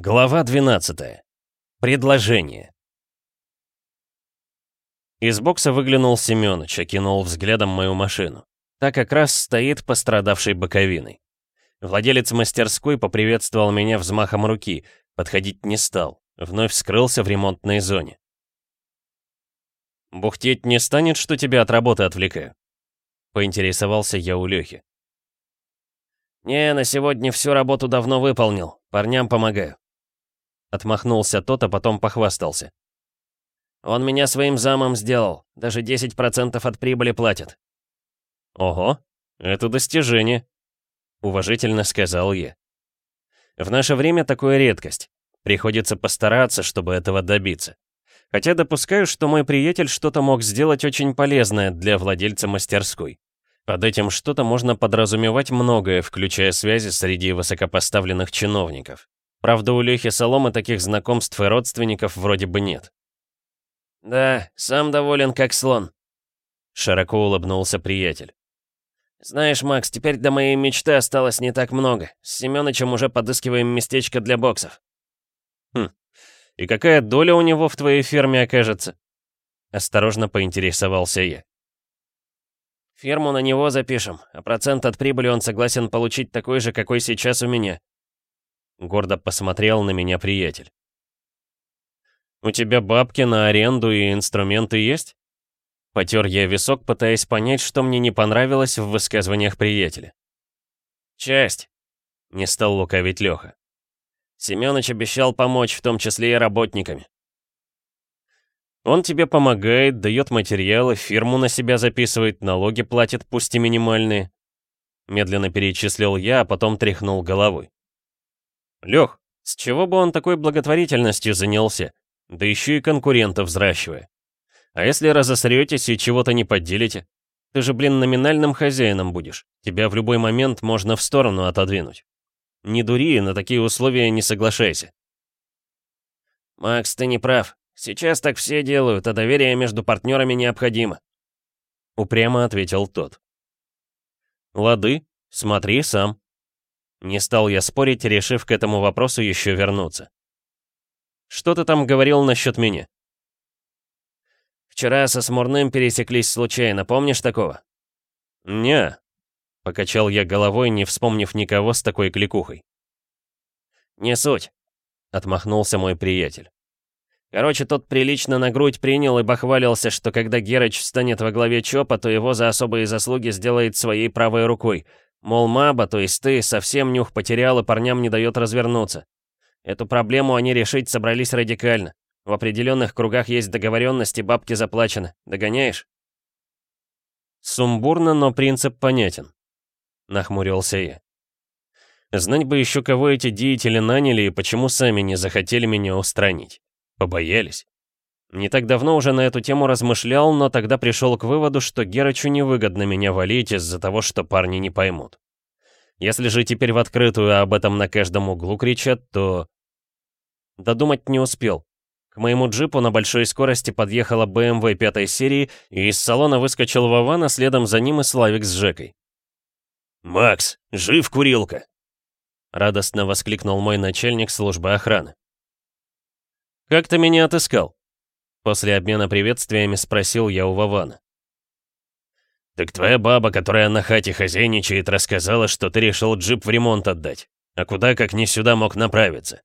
Глава 12. Предложение. Из бокса выглянул Семёныч, окинул взглядом мою машину. Та как раз стоит пострадавшей боковиной. Владелец мастерской поприветствовал меня взмахом руки, подходить не стал, вновь скрылся в ремонтной зоне. «Бухтеть не станет, что тебя от работы отвлекаю?» Поинтересовался я у Лёхи. «Не, на сегодня всю работу давно выполнил. Парням помогаю». Отмахнулся тот, а потом похвастался. «Он меня своим замом сделал. Даже 10% от прибыли платит». «Ого, это достижение», — уважительно сказал я. «В наше время такое редкость. Приходится постараться, чтобы этого добиться. Хотя допускаю, что мой приятель что-то мог сделать очень полезное для владельца мастерской. Под этим что-то можно подразумевать многое, включая связи среди высокопоставленных чиновников. Правда, у Лехи Соломы таких знакомств и родственников вроде бы нет. «Да, сам доволен как слон», — широко улыбнулся приятель. «Знаешь, Макс, теперь до моей мечты осталось не так много. С Семёнычем уже подыскиваем местечко для боксов». «Хм, и какая доля у него в твоей ферме окажется?» Осторожно поинтересовался я. «Ферму на него запишем, а процент от прибыли он согласен получить такой же, какой сейчас у меня. Гордо посмотрел на меня приятель. «У тебя бабки на аренду и инструменты есть?» Потер я висок, пытаясь понять, что мне не понравилось в высказываниях приятеля. «Часть», — не стал лукавить Леха. Семёныч обещал помочь, в том числе и работниками. Он тебе помогает, дает материалы, фирму на себя записывает, налоги платит, пусть и минимальные. Медленно перечислил я, а потом тряхнул головой. Лех, с чего бы он такой благотворительностью занялся? Да еще и конкурентов взращивая. А если разосретесь и чего-то не поделите? Ты же, блин, номинальным хозяином будешь. Тебя в любой момент можно в сторону отодвинуть. Не дури, на такие условия не соглашайся. Макс, ты не прав. Сейчас так все делают, а доверие между партнерами необходимо. Упрямо ответил тот. Лады, смотри сам. Не стал я спорить, решив к этому вопросу еще вернуться. Что ты там говорил насчет меня? Вчера со Смурным пересеклись случайно, помнишь такого? Не, покачал я головой, не вспомнив никого с такой кликухой. Не суть, отмахнулся мой приятель. Короче, тот прилично на грудь принял и бахвалился, что когда Герыч станет во главе ЧОПа, то его за особые заслуги сделает своей правой рукой, Мол, Маба, то есть ты, совсем нюх потерял и парням не дает развернуться. Эту проблему они решить собрались радикально. В определенных кругах есть договоренности, бабки заплачены. Догоняешь? Сумбурно, но принцип понятен. Нахмурился я. Знать бы еще, кого эти деятели наняли и почему сами не захотели меня устранить. Побоялись. Не так давно уже на эту тему размышлял, но тогда пришел к выводу, что Герычу невыгодно меня валить из-за того, что парни не поймут. Если же теперь в открытую об этом на каждом углу кричат, то... Додумать не успел. К моему джипу на большой скорости подъехала BMW пятой серии, и из салона выскочил Вован, а следом за ним и Славик с Жекой. «Макс, жив курилка!» Радостно воскликнул мой начальник службы охраны. «Как ты меня отыскал?» После обмена приветствиями спросил я у Вована. «Так твоя баба, которая на хате хозяйничает, рассказала, что ты решил джип в ремонт отдать. А куда, как не сюда, мог направиться?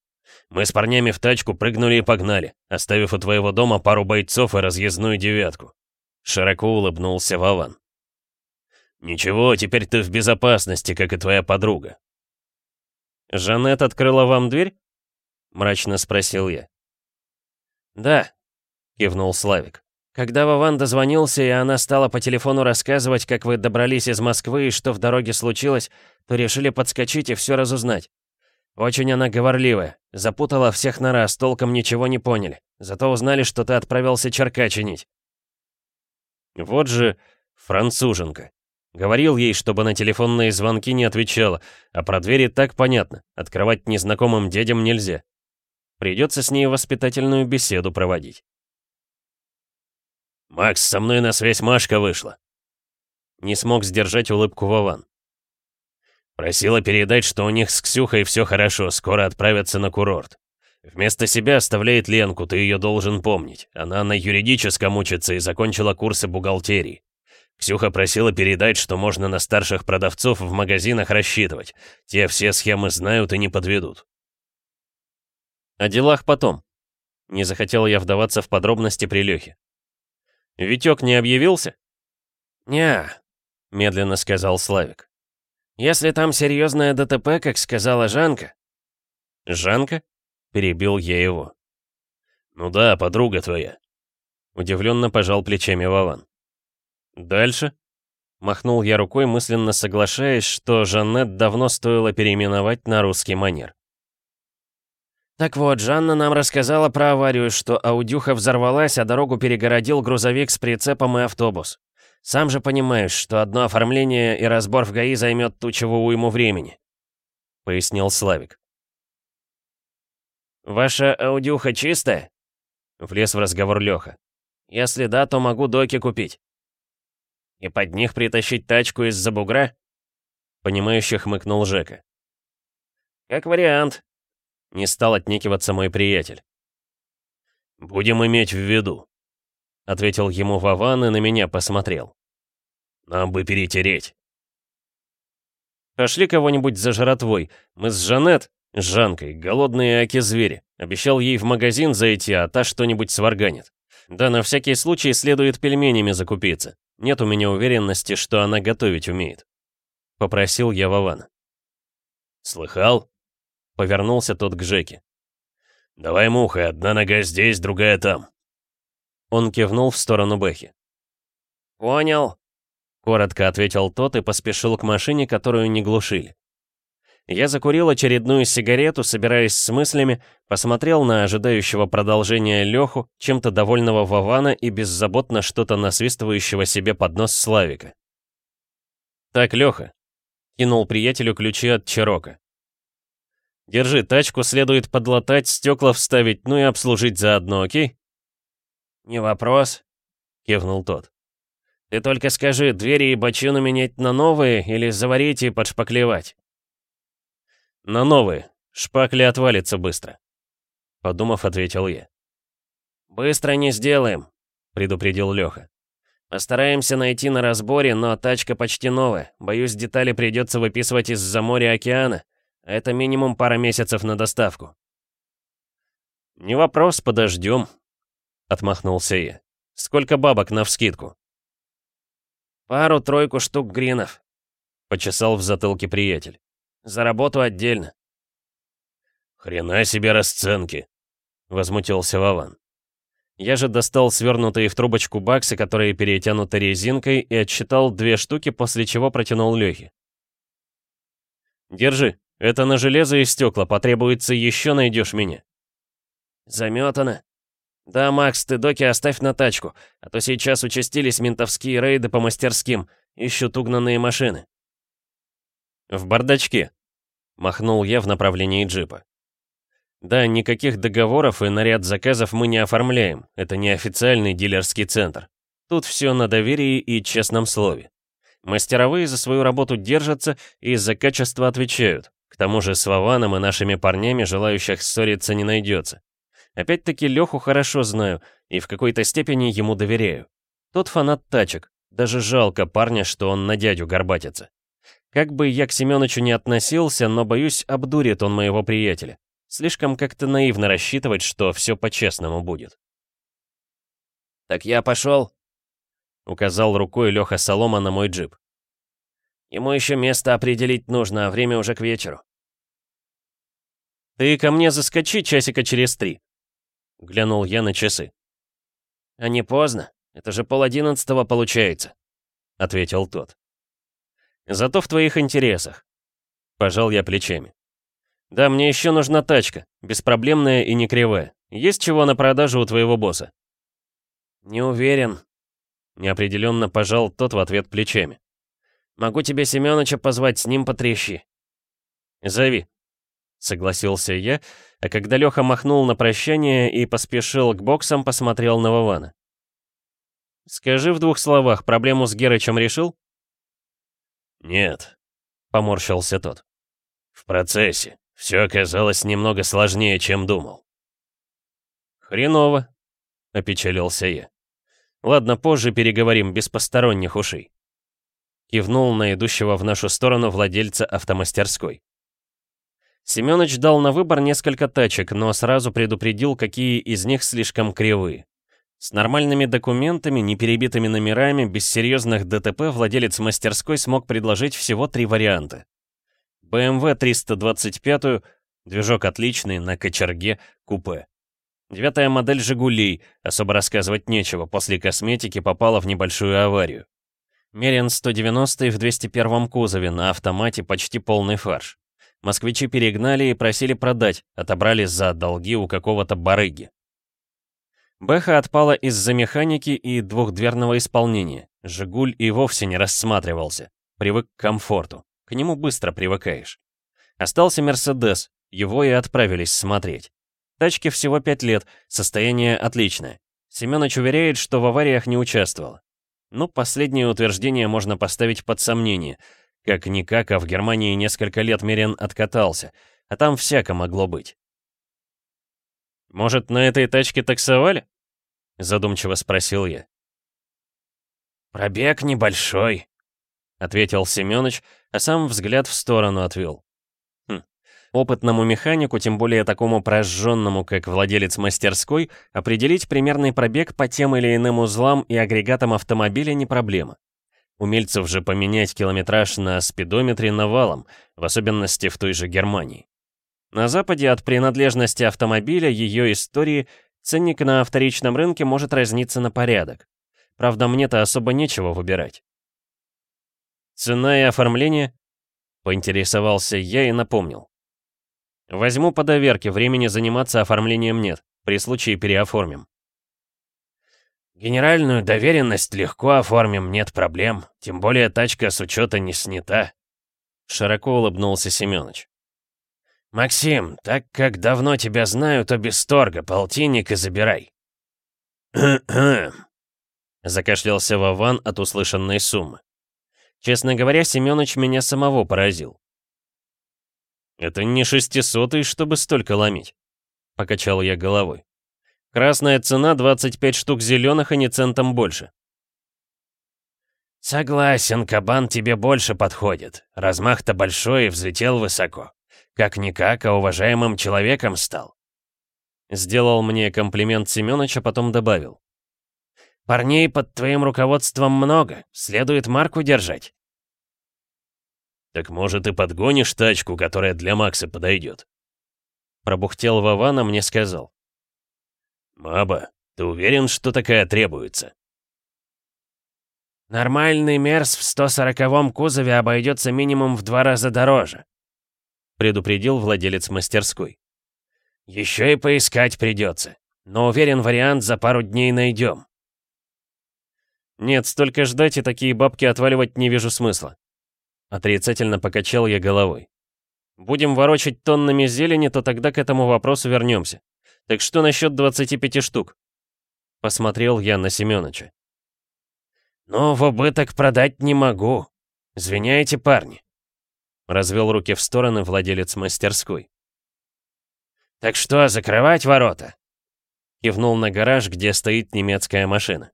Мы с парнями в тачку прыгнули и погнали, оставив у твоего дома пару бойцов и разъездную девятку». Широко улыбнулся Вован. «Ничего, теперь ты в безопасности, как и твоя подруга». «Жанет открыла вам дверь?» — мрачно спросил я. «Да, — кивнул Славик. «Когда Вован дозвонился, и она стала по телефону рассказывать, как вы добрались из Москвы и что в дороге случилось, то решили подскочить и все разузнать. Очень она говорливая, запутала всех на раз, толком ничего не поняли. Зато узнали, что ты отправился черка чинить». «Вот же француженка», Говорил ей, чтобы на телефонные звонки не отвечала, а про двери так понятно, открывать незнакомым дядям нельзя. Придется с ней воспитательную беседу проводить. «Макс, со мной на связь Машка вышла». Не смог сдержать улыбку Вован. Просила передать, что у них с Ксюхой все хорошо, скоро отправятся на курорт. Вместо себя оставляет Ленку, ты ее должен помнить. Она на юридическом учится и закончила курсы бухгалтерии. Ксюха просила передать, что можно на старших продавцов в магазинах рассчитывать. Те все схемы знают и не подведут. О делах потом. Не захотел я вдаваться в подробности при Лёхе. «Витёк не объявился?» «Не», — медленно сказал Славик. «Если там серьезное ДТП, как сказала Жанка...» «Жанка?» — перебил я его. «Ну да, подруга твоя». Удивленно пожал плечами Вован. «Дальше?» Махнул я рукой, мысленно соглашаясь, что Жаннет давно стоило переименовать на русский манер. Так вот, Жанна нам рассказала про аварию, что Аудюха взорвалась, а дорогу перегородил грузовик с прицепом и автобус. Сам же понимаешь, что одно оформление и разбор в ГАИ займет тучевого уйму времени», — пояснил Славик. «Ваша Аудюха чистая?» — влез в разговор Леха. «Если да, то могу доки купить». «И под них притащить тачку из-за бугра?» — понимающе хмыкнул Жека. «Как вариант», не стал отнекиваться мой приятель. «Будем иметь в виду», — ответил ему Вован и на меня посмотрел. «Нам бы перетереть». «Пошли кого-нибудь за жратвой. Мы с Жанет, с Жанкой, голодные аки-звери. Обещал ей в магазин зайти, а та что-нибудь сварганит. Да, на всякий случай следует пельменями закупиться. Нет у меня уверенности, что она готовить умеет». Попросил я Вована. «Слыхал?» Повернулся тот к Жеке. «Давай, муха, одна нога здесь, другая там». Он кивнул в сторону Бэхи. «Понял», — коротко ответил тот и поспешил к машине, которую не глушили. Я закурил очередную сигарету, собираясь с мыслями, посмотрел на ожидающего продолжения Леху, чем-то довольного Вована и беззаботно что-то насвистывающего себе под нос Славика. «Так, Леха», — кинул приятелю ключи от Чирока. Держи, тачку следует подлатать, стекла вставить, ну и обслужить заодно, окей?» «Не вопрос», — кивнул тот. «Ты только скажи, двери и бочину менять на новые или заварить и подшпаклевать?» «На новые. Шпакли отвалится быстро», — подумав, ответил я. «Быстро не сделаем», — предупредил Леха. «Постараемся найти на разборе, но тачка почти новая. Боюсь, детали придется выписывать из-за моря-океана. Это минимум пара месяцев на доставку. «Не вопрос, подождем», — отмахнулся я. «Сколько бабок навскидку?» «Пару-тройку штук гринов», — почесал в затылке приятель. «За работу отдельно». «Хрена себе расценки», — возмутился Вован. Я же достал свернутые в трубочку баксы, которые перетянуты резинкой, и отсчитал две штуки, после чего протянул Лехе. «Держи, это на железо и стекла, потребуется еще найдешь меня. Заметано. Да, Макс, ты доки оставь на тачку, а то сейчас участились ментовские рейды по мастерским, ищут угнанные машины. В бардачке. Махнул я в направлении джипа. Да, никаких договоров и наряд заказов мы не оформляем. Это не официальный дилерский центр. Тут все на доверии и честном слове. Мастеровые за свою работу держатся и за качество отвечают. К тому же с Вованом и нашими парнями желающих ссориться не найдется. Опять-таки Леху хорошо знаю и в какой-то степени ему доверяю. Тот фанат тачек, даже жалко парня, что он на дядю горбатится. Как бы я к Семёнычу не относился, но, боюсь, обдурит он моего приятеля. Слишком как-то наивно рассчитывать, что все по-честному будет. «Так я пошел», — указал рукой Леха Солома на мой джип. Ему еще место определить нужно, а время уже к вечеру. «Ты ко мне заскочи часика через три», — глянул я на часы. «А не поздно? Это же пол одиннадцатого получается», — ответил тот. «Зато в твоих интересах», — пожал я плечами. «Да, мне еще нужна тачка, беспроблемная и не кривая. Есть чего на продажу у твоего босса?» «Не уверен», — неопределенно пожал тот в ответ плечами. Могу тебе Семёныча позвать, с ним потрещи». «Зови», — согласился я, а когда Лёха махнул на прощание и поспешил к боксам, посмотрел на Вована. «Скажи в двух словах, проблему с Герычем решил?» «Нет», — поморщился тот. «В процессе. Все оказалось немного сложнее, чем думал. «Хреново», — опечалился я. «Ладно, позже переговорим без посторонних ушей». Кивнул на идущего в нашу сторону владельца автомастерской. Семёныч дал на выбор несколько тачек, но сразу предупредил, какие из них слишком кривые. С нормальными документами, неперебитыми номерами, без серьезных ДТП владелец мастерской смог предложить всего три варианта. BMW 325, движок отличный, на кочерге, купе. Девятая модель «Жигулей», особо рассказывать нечего, после косметики попала в небольшую аварию. Мерин 190 в 201 кузове, на автомате почти полный фарш. Москвичи перегнали и просили продать, отобрали за долги у какого-то барыги. Бэха отпала из-за механики и двухдверного исполнения. «Жигуль» и вовсе не рассматривался. Привык к комфорту. К нему быстро привыкаешь. Остался «Мерседес», его и отправились смотреть. Тачке всего 5 лет, состояние отличное. Семёныч уверяет, что в авариях не участвовал. Ну, последнее утверждение можно поставить под сомнение. Как-никак, а в Германии несколько лет Мерен откатался, а там всяко могло быть. «Может, на этой тачке таксовали?» — задумчиво спросил я. «Пробег небольшой», — ответил Семёныч, а сам взгляд в сторону отвел. Опытному механику, тем более такому прожженному, как владелец мастерской, определить примерный пробег по тем или иным узлам и агрегатам автомобиля не проблема. Умельцев же поменять километраж на спидометре навалом, в особенности в той же Германии. На Западе от принадлежности автомобиля, ее истории, ценник на вторичном рынке может разниться на порядок. Правда, мне-то особо нечего выбирать. Цена и оформление? Поинтересовался я и напомнил. Возьму по доверке, времени заниматься оформлением нет. При случае переоформим. Генеральную доверенность легко оформим, нет проблем. Тем более тачка с учета не снята. Широко улыбнулся Семёныч. «Максим, так как давно тебя знаю, то без торга, полтинник и забирай». Закашлялся Вован от услышанной суммы. Честно говоря, Семёныч меня самого поразил. «Это не шестисотый, чтобы столько ломить», — покачал я головой. «Красная цена 25 штук зеленых и не центом больше». «Согласен, кабан тебе больше подходит. Размах-то большой и взлетел высоко. Как-никак, а уважаемым человеком стал». Сделал мне комплимент Семёныч, а потом добавил. Парней под твоим руководством много, следует марку держать. Так может и подгонишь тачку, которая для Макса подойдет? Пробухтел Вован, а мне сказал. Маба, ты уверен, что такая требуется? Нормальный Мерс в 140-м кузове обойдется минимум в два раза дороже, предупредил владелец мастерской. Еще и поискать придется, но уверен, вариант за пару дней найдем. Нет, столько ждать и такие бабки отваливать не вижу смысла. Отрицательно покачал я головой. Будем ворочать тоннами зелени, то тогда к этому вопросу вернемся. Так что насчет 25 штук? Посмотрел я на Семёныча. «Ну, в убыток продать не могу. Извиняйте, парни». Развел руки в стороны владелец мастерской. «Так что, закрывать ворота?» Кивнул на гараж, где стоит немецкая машина.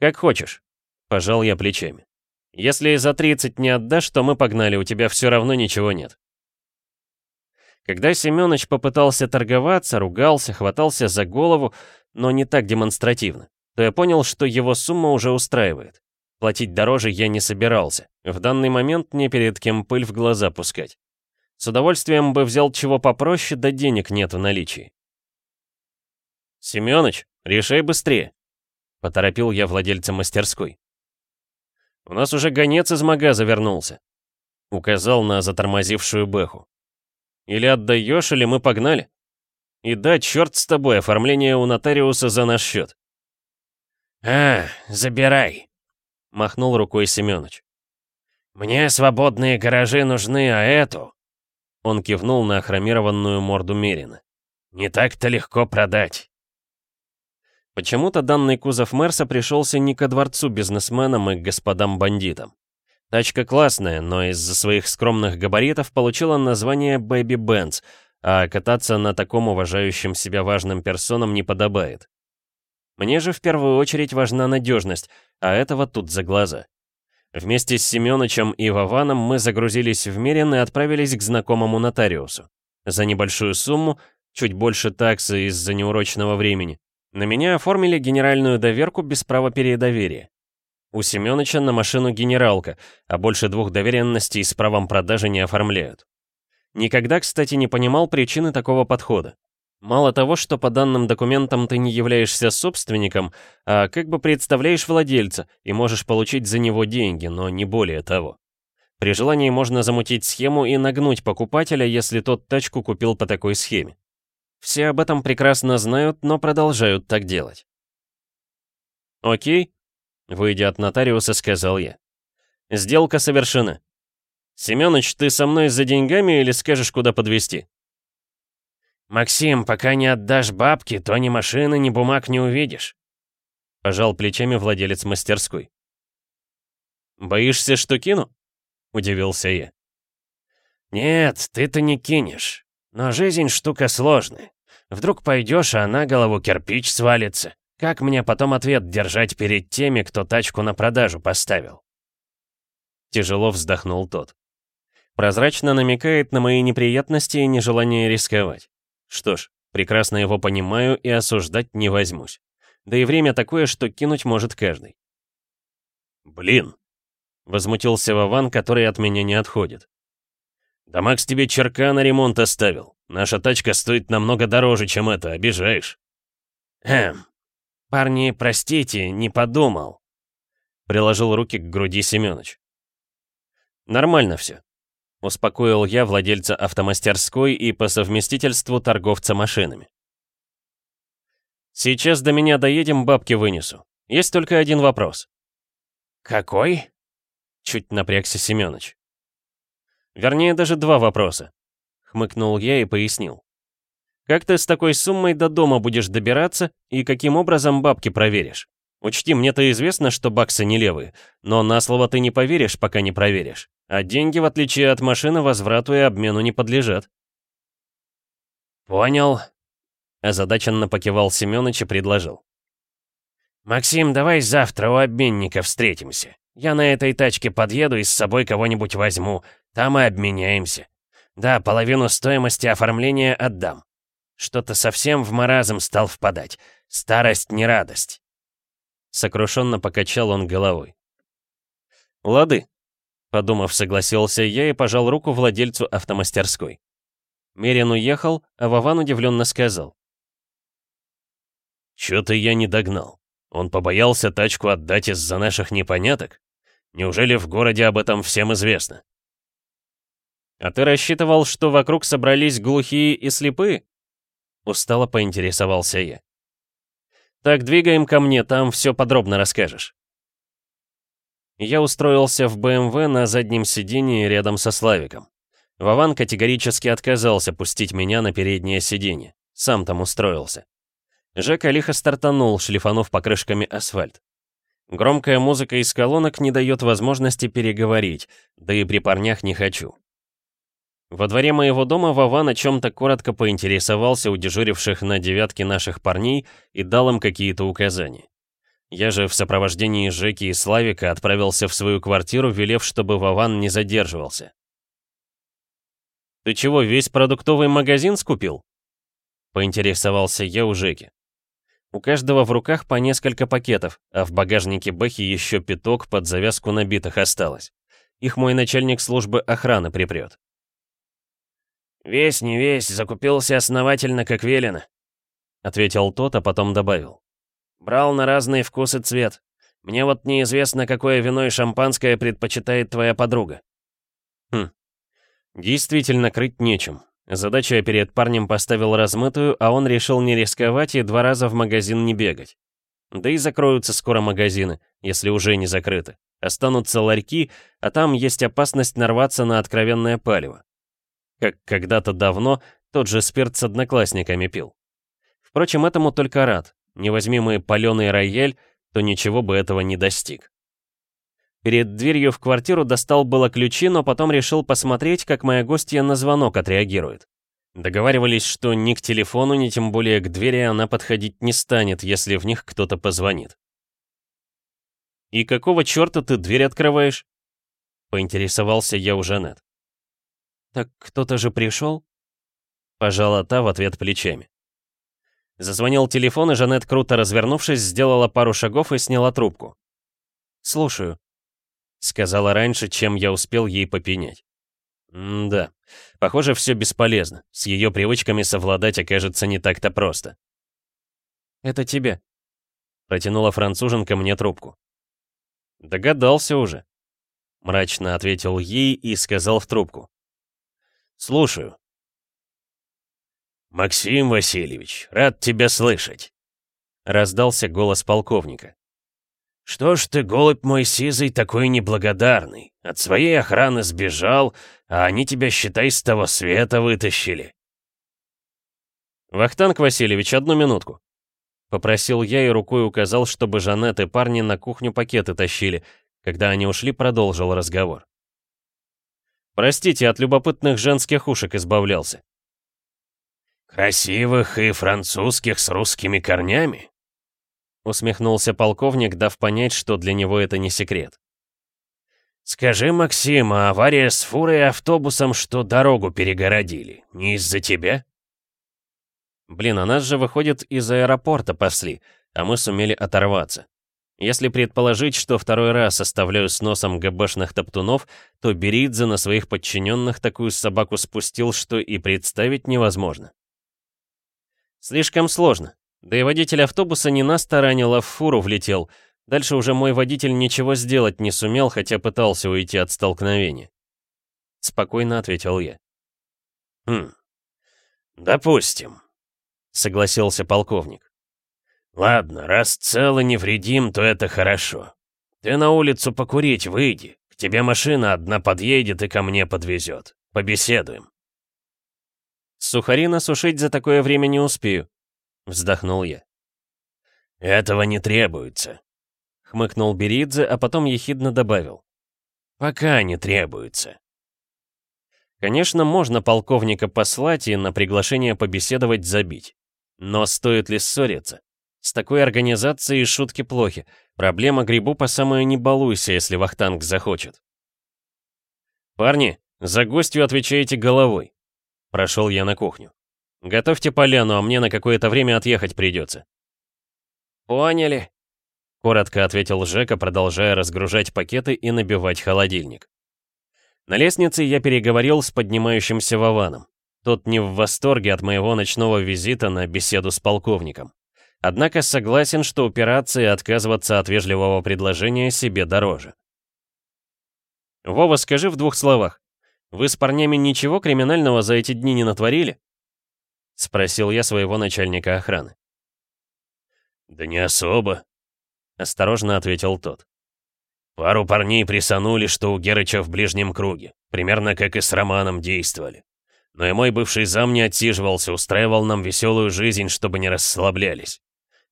«Как хочешь», — пожал я плечами. «Если за 30 не отдашь, то мы погнали, у тебя все равно ничего нет». Когда Семёныч попытался торговаться, ругался, хватался за голову, но не так демонстративно, то я понял, что его сумма уже устраивает. Платить дороже я не собирался. В данный момент не перед кем пыль в глаза пускать. С удовольствием бы взял чего попроще, да денег нет в наличии. «Семёныч, решай быстрее», Поторопил я владельца мастерской. «У нас уже гонец из магаза вернулся», — указал на затормозившую Бэху. «Или отдаешь, или мы погнали. И да, черт с тобой, оформление у нотариуса за наш счет». «А, забирай», — махнул рукой Семёныч. «Мне свободные гаражи нужны, а эту...» Он кивнул на хромированную морду Мерина. «Не так-то легко продать». Почему-то данный кузов Мерса пришелся не ко дворцу бизнесменам и господам-бандитам. Тачка классная, но из-за своих скромных габаритов получила название Baby Benz, а кататься на таком уважающем себя важным персонам не подобает. Мне же в первую очередь важна надежность, а этого тут за глаза. Вместе с Семёнычем и Вованом мы загрузились в Мерин и отправились к знакомому нотариусу. За небольшую сумму, чуть больше таксы из-за неурочного времени, на меня оформили генеральную доверку без права передоверия. У Семёныча на машину генералка, а больше двух доверенностей с правом продажи не оформляют. Никогда, кстати, не понимал причины такого подхода. Мало того, что по данным документам ты не являешься собственником, а как бы представляешь владельца и можешь получить за него деньги, но не более того. При желании можно замутить схему и нагнуть покупателя, если тот тачку купил по такой схеме. Все об этом прекрасно знают, но продолжают так делать. «Окей», — выйдя от нотариуса, сказал я. «Сделка совершена. Семёныч, ты со мной за деньгами или скажешь, куда подвезти? «Максим, пока не отдашь бабки, то ни машины, ни бумаг не увидишь», — пожал плечами владелец мастерской. «Боишься, что кину?» — удивился я. «Нет, ты-то не кинешь. Но жизнь штука сложная. Вдруг пойдешь, а на голову кирпич свалится. Как мне потом ответ держать перед теми, кто тачку на продажу поставил?» Тяжело вздохнул тот. Прозрачно намекает на мои неприятности и нежелание рисковать. Что ж, прекрасно его понимаю и осуждать не возьмусь. Да и время такое, что кинуть может каждый. «Блин!» — возмутился Вован, который от меня не отходит. «Да Макс тебе черка на ремонт оставил. Наша тачка стоит намного дороже, чем это, обижаешь». «Эм, парни, простите, не подумал», — приложил руки к груди Семёныч. «Нормально все. Успокоил я владельца автомастерской и по совместительству торговца машинами. Сейчас до меня доедем, бабки вынесу. Есть только один вопрос. Какой? Чуть напрягся Семёныч. Вернее, даже два вопроса. Хмыкнул я и пояснил. Как ты с такой суммой до дома будешь добираться и каким образом бабки проверишь? Учти, мне-то известно, что баксы не левые, но на слово ты не поверишь, пока не проверишь. А деньги, в отличие от машины, возврату и обмену не подлежат. «Понял», — озадаченно покивал Семёныч и предложил. «Максим, давай завтра у обменника встретимся. Я на этой тачке подъеду и с собой кого-нибудь возьму. Там и обменяемся. Да, половину стоимости оформления отдам. Что-то совсем в маразм стал впадать. Старость не радость». Сокрушенно покачал он головой. «Лады», Подумав, согласился я и пожал руку владельцу автомастерской. Мерин уехал, а Вован удивленно сказал. «Чё-то я не догнал. Он побоялся тачку отдать из-за наших непоняток? Неужели в городе об этом всем известно?» «А ты рассчитывал, что вокруг собрались глухие и слепые?» Устало поинтересовался я. «Так, двигаем ко мне, там все подробно расскажешь». Я устроился в БМВ на заднем сидении рядом со Славиком. Вован категорически отказался пустить меня на переднее сиденье. Сам там устроился. Жека лихо стартанул, шлифанув покрышками асфальт. Громкая музыка из колонок не дает возможности переговорить, да и при парнях не хочу. Во дворе моего дома Вован о чем-то коротко поинтересовался у дежуривших на девятке наших парней и дал им какие-то указания. Я же в сопровождении Жеки и Славика отправился в свою квартиру, велев, чтобы Вован не задерживался. «Ты чего, весь продуктовый магазин скупил?» Поинтересовался я у Жеки. У каждого в руках по несколько пакетов, а в багажнике Бэхи еще пяток под завязку набитых осталось. Их мой начальник службы охраны припрет. «Весь не весь, закупился основательно, как велено», — ответил тот, а потом добавил. Брал на разные вкусы цвет. Мне вот неизвестно, какое вино и шампанское предпочитает твоя подруга». «Хм. Действительно, крыть нечем. Задачу я перед парнем поставил размытую, а он решил не рисковать и два раза в магазин не бегать. Да и закроются скоро магазины, если уже не закрыты. Останутся ларьки, а там есть опасность нарваться на откровенное палево. Как когда-то давно тот же спирт с одноклассниками пил. Впрочем, этому только рад. Не возьми мой паленый рояль, то ничего бы этого не достиг. Перед дверью в квартиру достал было ключи, но потом решил посмотреть, как моя гостья на звонок отреагирует. Договаривались, что ни к телефону, ни тем более к двери она подходить не станет, если в них кто-то позвонит. «И какого черта ты дверь открываешь?» Поинтересовался я у Жанет. «Так кто-то же пришел?» Пожала та в ответ плечами. Зазвонил телефон, и Жанет, круто развернувшись, сделала пару шагов и сняла трубку. «Слушаю», — сказала раньше, чем я успел ей попенять. М-да, похоже, все бесполезно. С ее привычками совладать окажется не так-то просто. «Это тебе», — протянула француженка мне трубку. «Догадался уже», — мрачно ответил ей и сказал в трубку. «Слушаю». «Максим Васильевич, рад тебя слышать», — раздался голос полковника. «Что ж ты, голубь мой сизый, такой неблагодарный? От своей охраны сбежал, а они тебя, считай, с того света вытащили». «Вахтанг Васильевич, одну минутку», — попросил я и рукой указал, чтобы Жанет и парни на кухню пакеты тащили. Когда они ушли, продолжил разговор. «Простите, от любопытных женских ушек избавлялся». «Красивых и французских с русскими корнями?» Усмехнулся полковник, дав понять, что для него это не секрет. «Скажи, Максим, а авария с фурой и автобусом, что дорогу перегородили, не из-за тебя?» «Блин, а нас же, выходит, из аэропорта пасли, а мы сумели оторваться. Если предположить, что второй раз оставляю с носом ГБшных топтунов, то Беридзе на своих подчиненных такую собаку спустил, что и представить невозможно. Слишком сложно. Да и водитель автобуса не нас таранил, а в фуру влетел. Дальше уже мой водитель ничего сделать не сумел, хотя пытался уйти от столкновения. Спокойно ответил я. «Хм, допустим», — согласился полковник. «Ладно, раз цел и невредим, то это хорошо. Ты на улицу покурить выйди. К тебе машина одна подъедет и ко мне подвезет. Побеседуем». Сухари насушить за такое время не успею. — вздохнул я. «Этого не требуется», — хмыкнул Беридзе, а потом ехидно добавил. «Пока не требуется». Конечно, можно полковника послать и на приглашение побеседовать забить. Но стоит ли ссориться? С такой организацией шутки плохи. Проблема грибу по самое не балуйся, если Вахтанг захочет. «Парни, за гостью отвечаете головой», — прошел я на кухню. «Готовьте поляну, а мне на какое-то время отъехать придется». «Поняли», — коротко ответил Жека, продолжая разгружать пакеты и набивать холодильник. На лестнице я переговорил с поднимающимся Вованом. Тот не в восторге от моего ночного визита на беседу с полковником. Однако согласен, что упираться и отказываться от вежливого предложения себе дороже. «Вова, скажи в двух словах. Вы с парнями ничего криминального за эти дни не натворили?» — спросил я своего начальника охраны. «Да не особо», — осторожно ответил тот. «Пару парней присанули, что у Герыча в ближнем круге, примерно как и с Романом действовали. Но и мой бывший зам не отсиживался, устраивал нам веселую жизнь, чтобы не расслаблялись.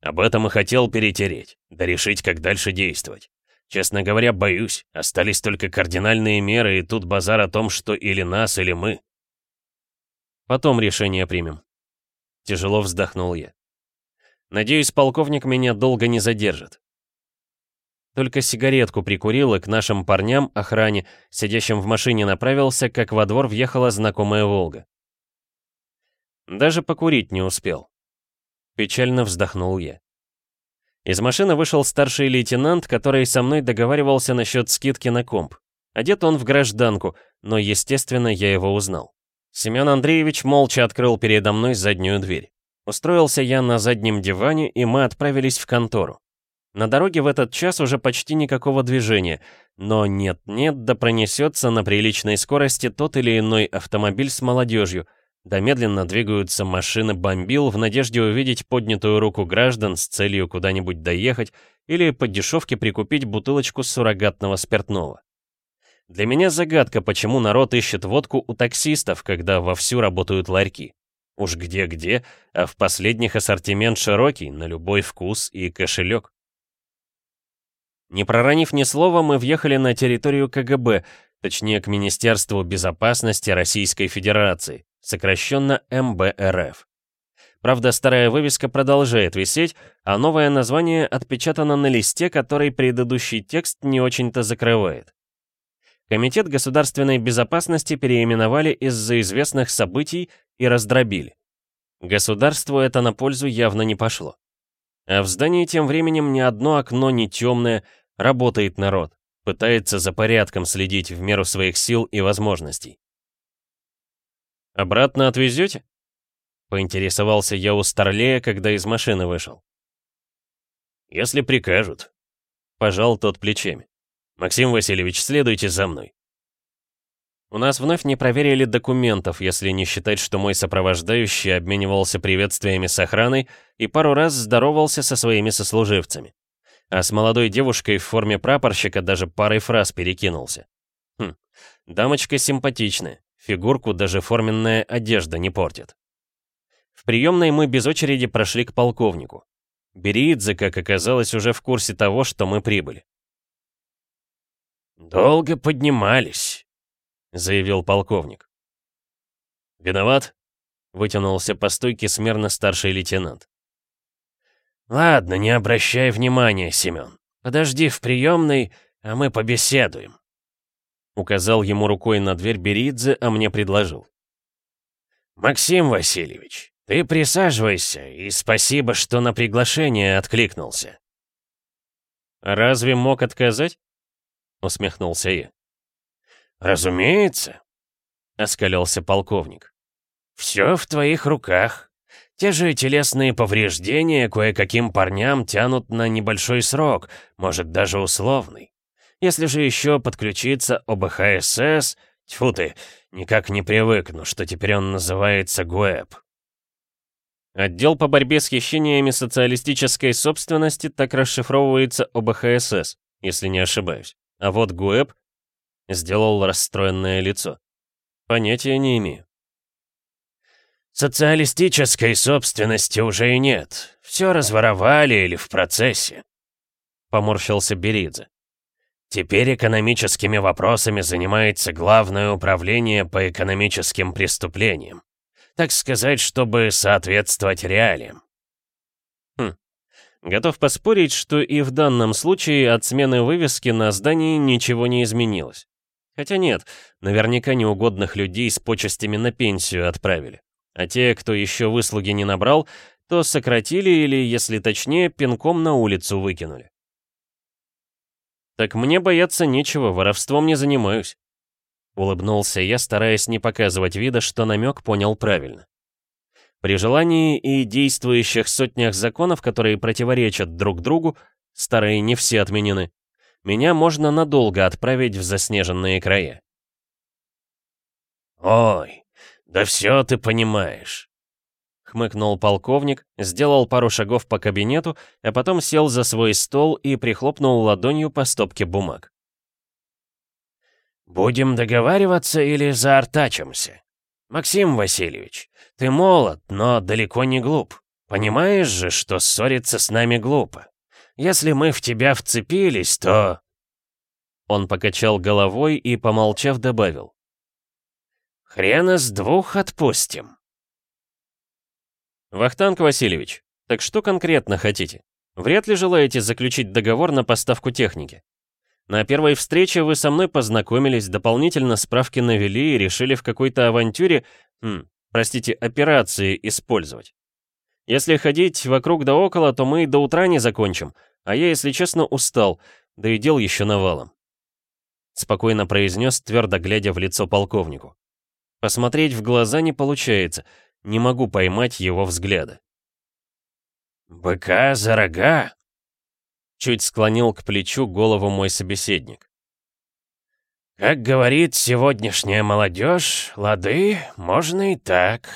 Об этом и хотел перетереть, да решить, как дальше действовать. Честно говоря, боюсь, остались только кардинальные меры, и тут базар о том, что или нас, или мы. Потом решение примем. Тяжело вздохнул я. Надеюсь, полковник меня долго не задержит. Только сигаретку прикурил и к нашим парням, охране, сидящим в машине, направился, как во двор въехала знакомая «Волга». Даже покурить не успел. Печально вздохнул я. Из машины вышел старший лейтенант, который со мной договаривался насчет скидки на комп. Одет он в гражданку, но, естественно, я его узнал. Семен Андреевич молча открыл передо мной заднюю дверь. Устроился я на заднем диване, и мы отправились в контору. На дороге в этот час уже почти никакого движения, но нет-нет, да пронесется на приличной скорости тот или иной автомобиль с молодежью, да медленно двигаются машины бомбил в надежде увидеть поднятую руку граждан с целью куда-нибудь доехать или по дешевке прикупить бутылочку суррогатного спиртного. Для меня загадка, почему народ ищет водку у таксистов, когда вовсю работают ларьки. Уж где-где, а в последних ассортимент широкий, на любой вкус и кошелек. Не проронив ни слова, мы въехали на территорию КГБ, точнее к Министерству безопасности Российской Федерации, сокращенно МБРФ. Правда, старая вывеска продолжает висеть, а новое название отпечатано на листе, который предыдущий текст не очень-то закрывает. Комитет государственной безопасности переименовали из-за известных событий и раздробили. Государству это на пользу явно не пошло. А в здании тем временем ни одно окно не темное, работает народ, пытается за порядком следить в меру своих сил и возможностей. «Обратно отвезете?» Поинтересовался я у Старлея, когда из машины вышел. «Если прикажут». Пожал тот плечами. «Максим Васильевич, следуйте за мной». У нас вновь не проверили документов, если не считать, что мой сопровождающий обменивался приветствиями с охраной и пару раз здоровался со своими сослуживцами. А с молодой девушкой в форме прапорщика даже парой фраз перекинулся. Хм, дамочка симпатичная, фигурку даже форменная одежда не портит. В приемной мы без очереди прошли к полковнику. Бериидзе, как оказалось, уже в курсе того, что мы прибыли. «Долго поднимались», — заявил полковник. «Виноват?» — вытянулся по стойке смирно старший лейтенант. «Ладно, не обращай внимания, Семен. Подожди в приемной, а мы побеседуем». Указал ему рукой на дверь Беридзе, а мне предложил. «Максим Васильевич, «Ты присаживайся, и спасибо, что на приглашение откликнулся». «Разве мог отказать?» — усмехнулся я. «Разумеется», — оскалился полковник. «Все в твоих руках. Те же телесные повреждения кое-каким парням тянут на небольшой срок, может, даже условный. Если же еще подключиться ОБХСС, тьфу ты, никак не привыкну, что теперь он называется ГУЭП. Отдел по борьбе с хищениями социалистической собственности так расшифровывается ОБХСС, если не ошибаюсь. А вот ГУЭП сделал расстроенное лицо. Понятия не имею. Социалистической собственности уже и нет. Все разворовали или в процессе. Поморщился Беридзе. Теперь экономическими вопросами занимается Главное управление по экономическим преступлениям так сказать, чтобы соответствовать реалиям. Хм. Готов поспорить, что и в данном случае от смены вывески на здании ничего не изменилось. Хотя нет, наверняка неугодных людей с почестями на пенсию отправили. А те, кто еще выслуги не набрал, то сократили или, если точнее, пинком на улицу выкинули. Так мне бояться нечего, воровством не занимаюсь. Улыбнулся я, стараясь не показывать вида, что намек понял правильно. При желании и действующих сотнях законов, которые противоречат друг другу, старые не все отменены, меня можно надолго отправить в заснеженные края. «Ой, да все ты понимаешь», — хмыкнул полковник, сделал пару шагов по кабинету, а потом сел за свой стол и прихлопнул ладонью по стопке бумаг. «Будем договариваться или заортачимся? Максим Васильевич, ты молод, но далеко не глуп. Понимаешь же, что ссориться с нами глупо. Если мы в тебя вцепились, то...» Он покачал головой и, помолчав, добавил. «Хрена с двух отпустим». «Вахтанг Васильевич, так что конкретно хотите? Вряд ли желаете заключить договор на поставку техники?» На первой встрече вы со мной познакомились, дополнительно справки навели и решили в какой-то авантюре, хм, простите, операции использовать. Если ходить вокруг да около, то мы до утра не закончим, а я, если честно, устал, да и дел еще навалом. Спокойно произнес, твердо глядя в лицо полковнику. Посмотреть в глаза не получается, не могу поймать его взгляда. «Быка за рога!» Чуть склонил к плечу голову мой собеседник. «Как говорит сегодняшняя молодежь, лады, можно и так.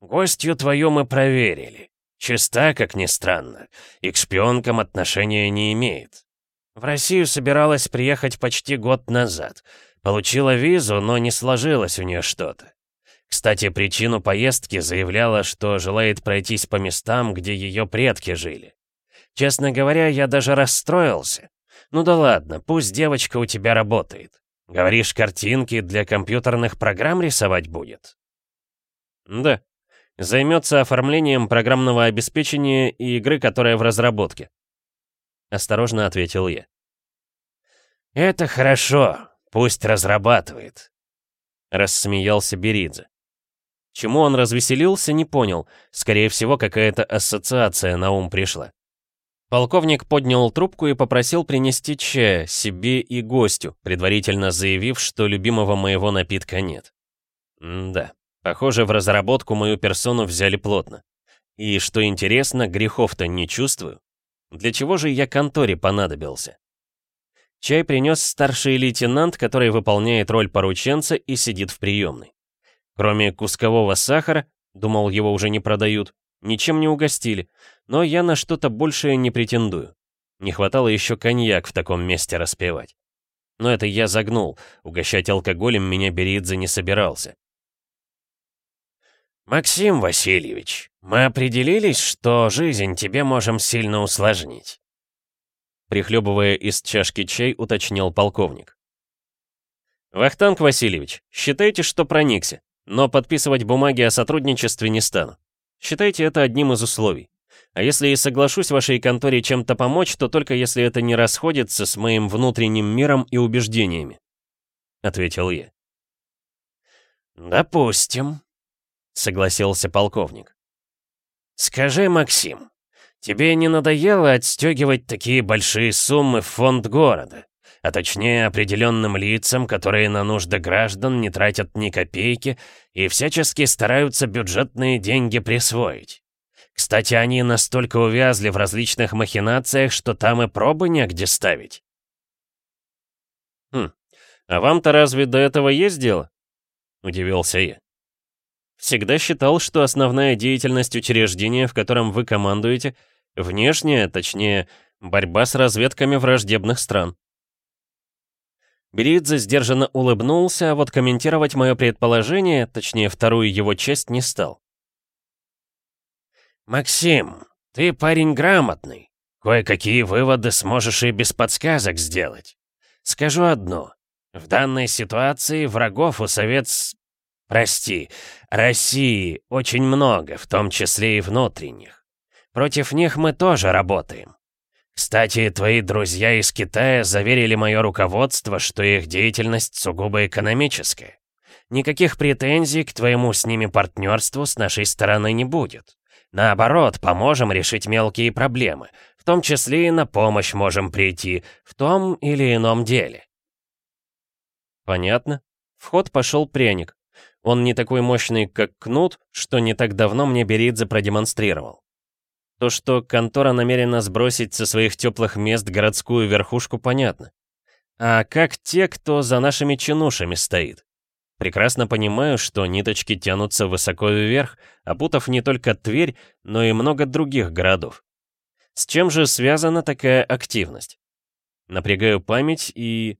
Гостью твою мы проверили. Чиста, как ни странно, и к шпионкам отношения не имеет. В Россию собиралась приехать почти год назад. Получила визу, но не сложилось у нее что-то. Кстати, причину поездки заявляла, что желает пройтись по местам, где ее предки жили. Честно говоря, я даже расстроился. Ну да ладно, пусть девочка у тебя работает. Говоришь, картинки для компьютерных программ рисовать будет? Да. Займется оформлением программного обеспечения и игры, которая в разработке. Осторожно ответил я. «Это хорошо. Пусть разрабатывает», — рассмеялся Беридзе. Чему он развеселился, не понял. Скорее всего, какая-то ассоциация на ум пришла. Полковник поднял трубку и попросил принести чая себе и гостю, предварительно заявив, что любимого моего напитка нет. М да, похоже, в разработку мою персону взяли плотно. И, что интересно, грехов-то не чувствую. Для чего же я конторе понадобился? Чай принес старший лейтенант, который выполняет роль порученца и сидит в приемной. Кроме кускового сахара, думал, его уже не продают, ничем не угостили, но я на что-то большее не претендую. Не хватало еще коньяк в таком месте распевать. Но это я загнул, угощать алкоголем меня Беридзе не собирался. «Максим Васильевич, мы определились, что жизнь тебе можем сильно усложнить», прихлебывая из чашки чай, уточнил полковник. «Вахтанг Васильевич, считайте, что проникся. Но подписывать бумаги о сотрудничестве не стану. Считайте это одним из условий. А если и соглашусь вашей конторе чем-то помочь, то только если это не расходится с моим внутренним миром и убеждениями», — ответил я. «Допустим», — согласился полковник. «Скажи, Максим, тебе не надоело отстегивать такие большие суммы в фонд города? А точнее определенным лицам, которые на нужды граждан не тратят ни копейки и всячески стараются бюджетные деньги присвоить. Кстати, они настолько увязли в различных махинациях, что там и пробы негде ставить. «Хм, а вам-то разве до этого есть дело?» — удивился я. «Всегда считал, что основная деятельность учреждения, в котором вы командуете, внешняя, точнее, борьба с разведками враждебных стран. Беридзе сдержанно улыбнулся, а вот комментировать мое предположение, точнее вторую его часть, не стал. «Максим, ты парень грамотный. Кое-какие выводы сможешь и без подсказок сделать. Скажу одно. В данной ситуации врагов у Совет... Прости, России очень много, в том числе и внутренних. Против них мы тоже работаем. Кстати, твои друзья из Китая заверили мое руководство, что их деятельность сугубо экономическая. Никаких претензий к твоему с ними партнерству с нашей стороны не будет. Наоборот, поможем решить мелкие проблемы, в том числе и на помощь можем прийти в том или ином деле. Понятно. В ход пошел пряник. Он не такой мощный, как кнут, что не так давно мне Беридзе продемонстрировал. То, что контора намерена сбросить со своих теплых мест городскую верхушку, понятно. А как те, кто за нашими чинушами стоит? Прекрасно понимаю, что ниточки тянутся высоко вверх, опутав не только Тверь, но и много других городов. С чем же связана такая активность? Напрягаю память и...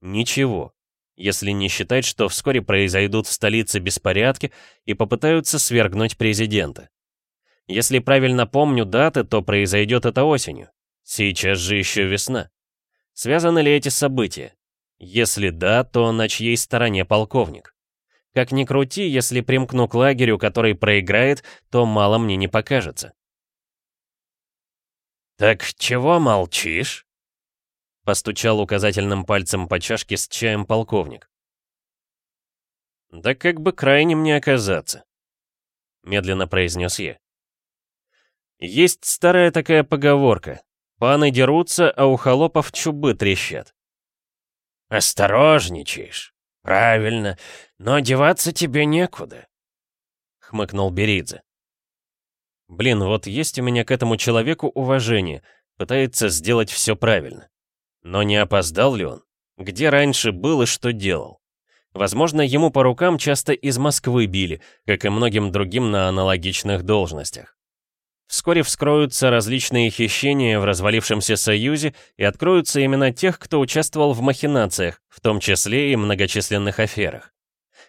Ничего. Если не считать, что вскоре произойдут в столице беспорядки и попытаются свергнуть президента. Если правильно помню даты, то произойдет это осенью. Сейчас же еще весна. Связаны ли эти события? Если да, то на чьей стороне полковник? Как ни крути, если примкну к лагерю, который проиграет, то мало мне не покажется. «Так чего молчишь?» Постучал указательным пальцем по чашке с чаем полковник. «Да как бы крайним не оказаться», — медленно произнес я. Есть старая такая поговорка. Паны дерутся, а у холопов чубы трещат. «Осторожничаешь. Правильно. Но одеваться тебе некуда», — хмыкнул Беридзе. Блин, вот есть у меня к этому человеку уважение. Пытается сделать все правильно. Но не опоздал ли он? Где раньше был и что делал? Возможно, ему по рукам часто из Москвы били, как и многим другим на аналогичных должностях. Вскоре вскроются различные хищения в развалившемся союзе и откроются имена тех, кто участвовал в махинациях, в том числе и многочисленных аферах.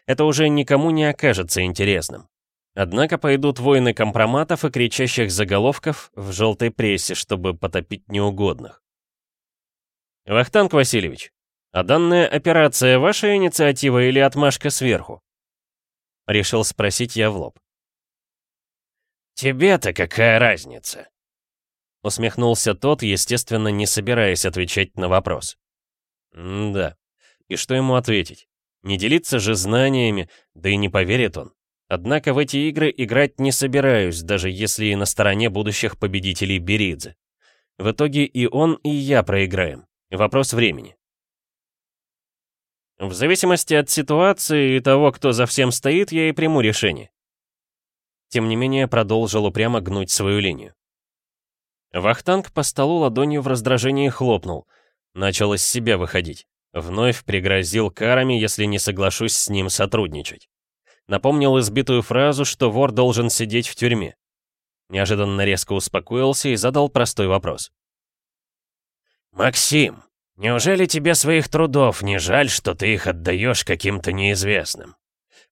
Это уже никому не окажется интересным. Однако пойдут войны компроматов и кричащих заголовков в желтой прессе, чтобы потопить неугодных. Вахтанг Васильевич, а данная операция ваша инициатива или отмашка сверху? Решил спросить я в лоб. «Тебе-то какая разница?» Усмехнулся тот, естественно, не собираясь отвечать на вопрос. М-да. И что ему ответить? Не делиться же знаниями, да и не поверит он. Однако в эти игры играть не собираюсь, даже если и на стороне будущих победителей Беридзе. В итоге и он, и я проиграем. Вопрос времени. В зависимости от ситуации и того, кто за всем стоит, я и приму решение. Тем не менее, продолжил упрямо гнуть свою линию. Вахтанг по столу ладонью в раздражении хлопнул. Начал из себя выходить. Вновь пригрозил карами, если не соглашусь с ним сотрудничать. Напомнил избитую фразу, что вор должен сидеть в тюрьме. Неожиданно резко успокоился и задал простой вопрос. «Максим, неужели тебе своих трудов не жаль, что ты их отдаешь каким-то неизвестным?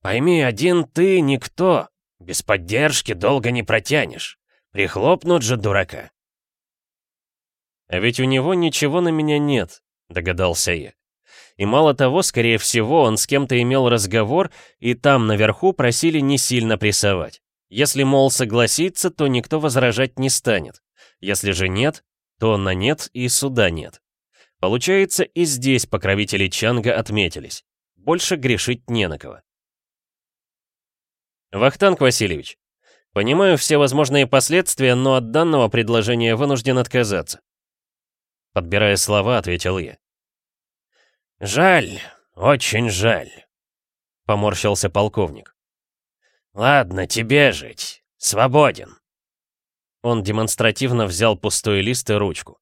Пойми, один ты никто, без поддержки долго не протянешь. Прихлопнут же дурака». «А ведь у него ничего на меня нет», — догадался я. И мало того, скорее всего, он с кем-то имел разговор, и там наверху просили не сильно прессовать. Если, мол, согласиться, то никто возражать не станет. Если же нет, то на нет и суда нет. Получается, и здесь покровители Чанга отметились. Больше грешить не на кого. Вахтанг Васильевич, понимаю все возможные последствия, но от данного предложения вынужден отказаться. Подбирая слова, ответил я. «Жаль, очень жаль», — поморщился полковник. «Ладно, тебе жить. Свободен». Он демонстративно взял пустой лист и ручку.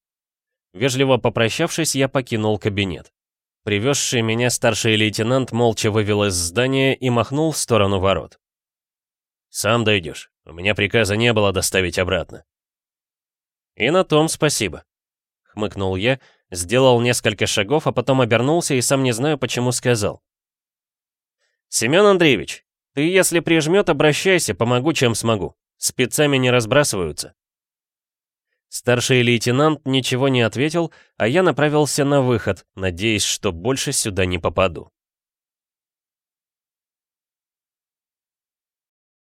Вежливо попрощавшись, я покинул кабинет. Привезший меня старший лейтенант молча вывел из здания и махнул в сторону ворот. «Сам дойдешь. У меня приказа не было доставить обратно». «И на том спасибо», — хмыкнул я, — Сделал несколько шагов, а потом обернулся и сам не знаю, почему сказал. «Семен Андреевич, ты если прижмет, обращайся, помогу, чем смогу. Спецами не разбрасываются». Старший лейтенант ничего не ответил, а я направился на выход, надеясь, что больше сюда не попаду.